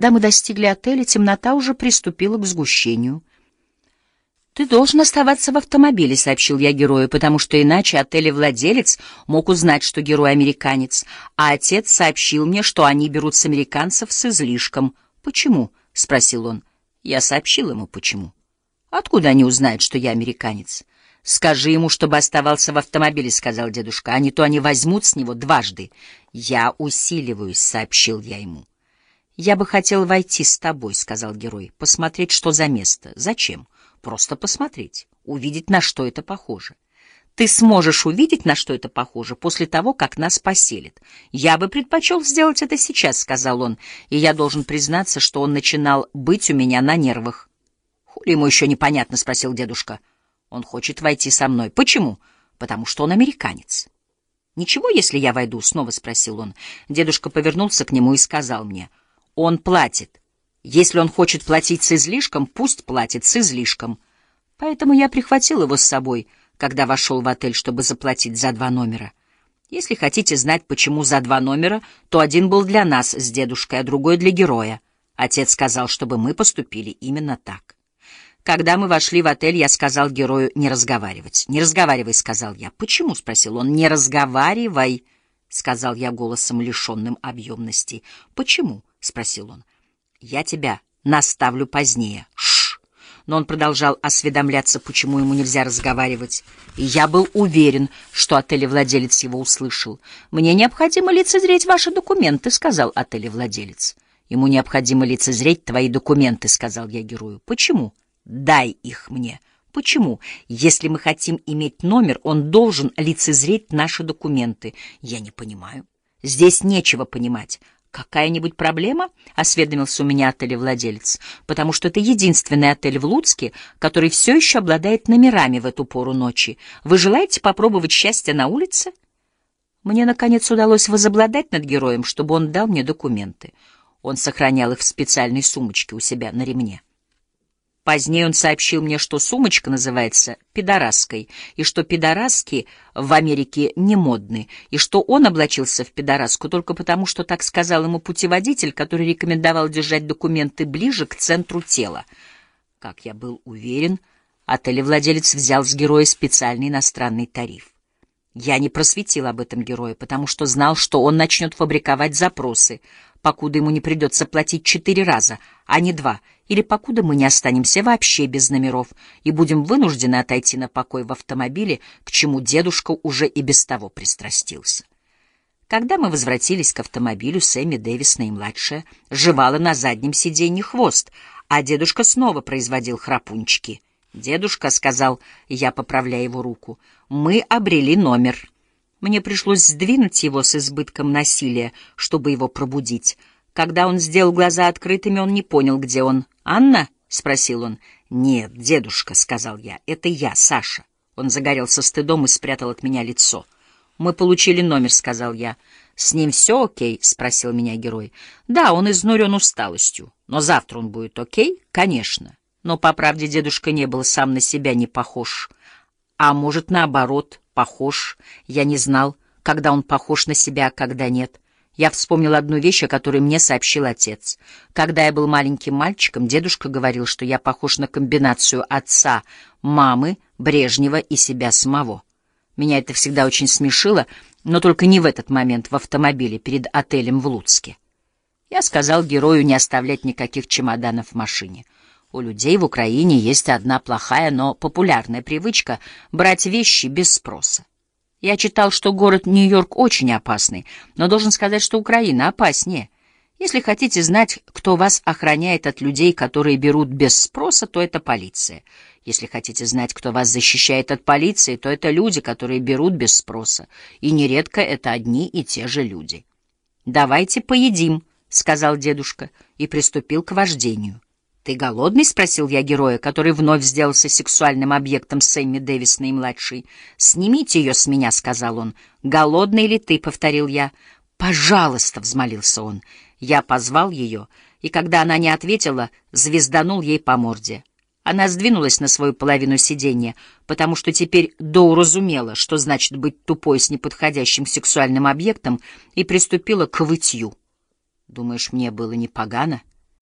Когда мы достигли отеля, темнота уже приступила к сгущению. «Ты должен оставаться в автомобиле», — сообщил я герою, потому что иначе отелевладелец мог узнать, что герой американец, а отец сообщил мне, что они берут с американцев с излишком. «Почему?» — спросил он. Я сообщил ему, почему. «Откуда они узнают, что я американец?» «Скажи ему, чтобы оставался в автомобиле», — сказал дедушка, — «а не то они возьмут с него дважды». «Я усиливаюсь», — сообщил я ему. «Я бы хотел войти с тобой», — сказал герой, — «посмотреть, что за место». «Зачем?» Просто посмотреть, увидеть, на что это похоже. Ты сможешь увидеть, на что это похоже, после того, как нас поселят. Я бы предпочел сделать это сейчас, — сказал он, и я должен признаться, что он начинал быть у меня на нервах. — Хули ему еще непонятно, — спросил дедушка. — Он хочет войти со мной. Почему? Потому что он американец. — Ничего, если я войду? — снова спросил он. Дедушка повернулся к нему и сказал мне. — Он платит. Если он хочет платить с излишком, пусть платит с излишком. Поэтому я прихватил его с собой, когда вошел в отель, чтобы заплатить за два номера. Если хотите знать, почему за два номера, то один был для нас с дедушкой, а другой для героя. Отец сказал, чтобы мы поступили именно так. Когда мы вошли в отель, я сказал герою не разговаривать. «Не разговаривай», — сказал я. «Почему?» — спросил он. «Не разговаривай», — сказал я голосом, лишенным объемности. «Почему?» — спросил он. Я тебя наставлю позднее. Шш. Но он продолжал осведомляться, почему ему нельзя разговаривать. И я был уверен, что отелевладелец его услышал. «Мне необходимо лицезреть ваши документы», — сказал отелевладелец. «Ему необходимо лицезреть твои документы», — сказал я герою. «Почему?» «Дай их мне». «Почему? Если мы хотим иметь номер, он должен лицезреть наши документы». «Я не понимаю». «Здесь нечего понимать. «Какая-нибудь проблема?» — осведомился у меня отелевладелец. «Потому что это единственный отель в Луцке, который все еще обладает номерами в эту пору ночи. Вы желаете попробовать счастье на улице?» Мне, наконец, удалось возобладать над героем, чтобы он дал мне документы. Он сохранял их в специальной сумочке у себя на ремне. Позднее он сообщил мне, что сумочка называется «пидорасской», и что пидораски в Америке не модны, и что он облачился в пидораску только потому, что так сказал ему путеводитель, который рекомендовал держать документы ближе к центру тела. Как я был уверен, отелевладелец взял с героя специальный иностранный тариф. Я не просветил об этом героя, потому что знал, что он начнет фабриковать запросы, покуда ему не придется платить четыре раза, а не два, или покуда мы не останемся вообще без номеров и будем вынуждены отойти на покой в автомобиле, к чему дедушка уже и без того пристрастился. Когда мы возвратились к автомобилю, Сэмми Дэвис, наимладшая, жевала на заднем сиденье хвост, а дедушка снова производил храпунчики. «Дедушка», — сказал я, поправляя его руку, — «мы обрели номер». Мне пришлось сдвинуть его с избытком насилия, чтобы его пробудить. Когда он сделал глаза открытыми, он не понял, где он. «Анна?» — спросил он. «Нет, дедушка», — сказал я. «Это я, Саша». Он загорелся стыдом и спрятал от меня лицо. «Мы получили номер», — сказал я. «С ним все окей?» — спросил меня герой. «Да, он изнурен усталостью. Но завтра он будет окей?» «Конечно». Но, по правде, дедушка не был сам на себя не похож. А может, наоборот, похож. Я не знал, когда он похож на себя, а когда нет. Я вспомнил одну вещь, о которой мне сообщил отец. Когда я был маленьким мальчиком, дедушка говорил, что я похож на комбинацию отца, мамы, Брежнева и себя самого. Меня это всегда очень смешило, но только не в этот момент в автомобиле перед отелем в Луцке. Я сказал герою не оставлять никаких чемоданов в машине. У людей в Украине есть одна плохая, но популярная привычка брать вещи без спроса. Я читал, что город Нью-Йорк очень опасный, но должен сказать, что Украина опаснее. Если хотите знать, кто вас охраняет от людей, которые берут без спроса, то это полиция. Если хотите знать, кто вас защищает от полиции, то это люди, которые берут без спроса. И нередко это одни и те же люди. «Давайте поедим», — сказал дедушка и приступил к вождению. «Ты голодный?» — спросил я героя, который вновь сделался сексуальным объектом Сэмми Дэвис наимладший. «Снимите ее с меня», — сказал он. «Голодный ли ты?» — повторил я. «Пожалуйста», — взмолился он. Я позвал ее, и когда она не ответила, звезданул ей по морде. Она сдвинулась на свою половину сиденья, потому что теперь доуразумела, что значит быть тупой с неподходящим сексуальным объектом, и приступила к вытью. «Думаешь, мне было непогано?»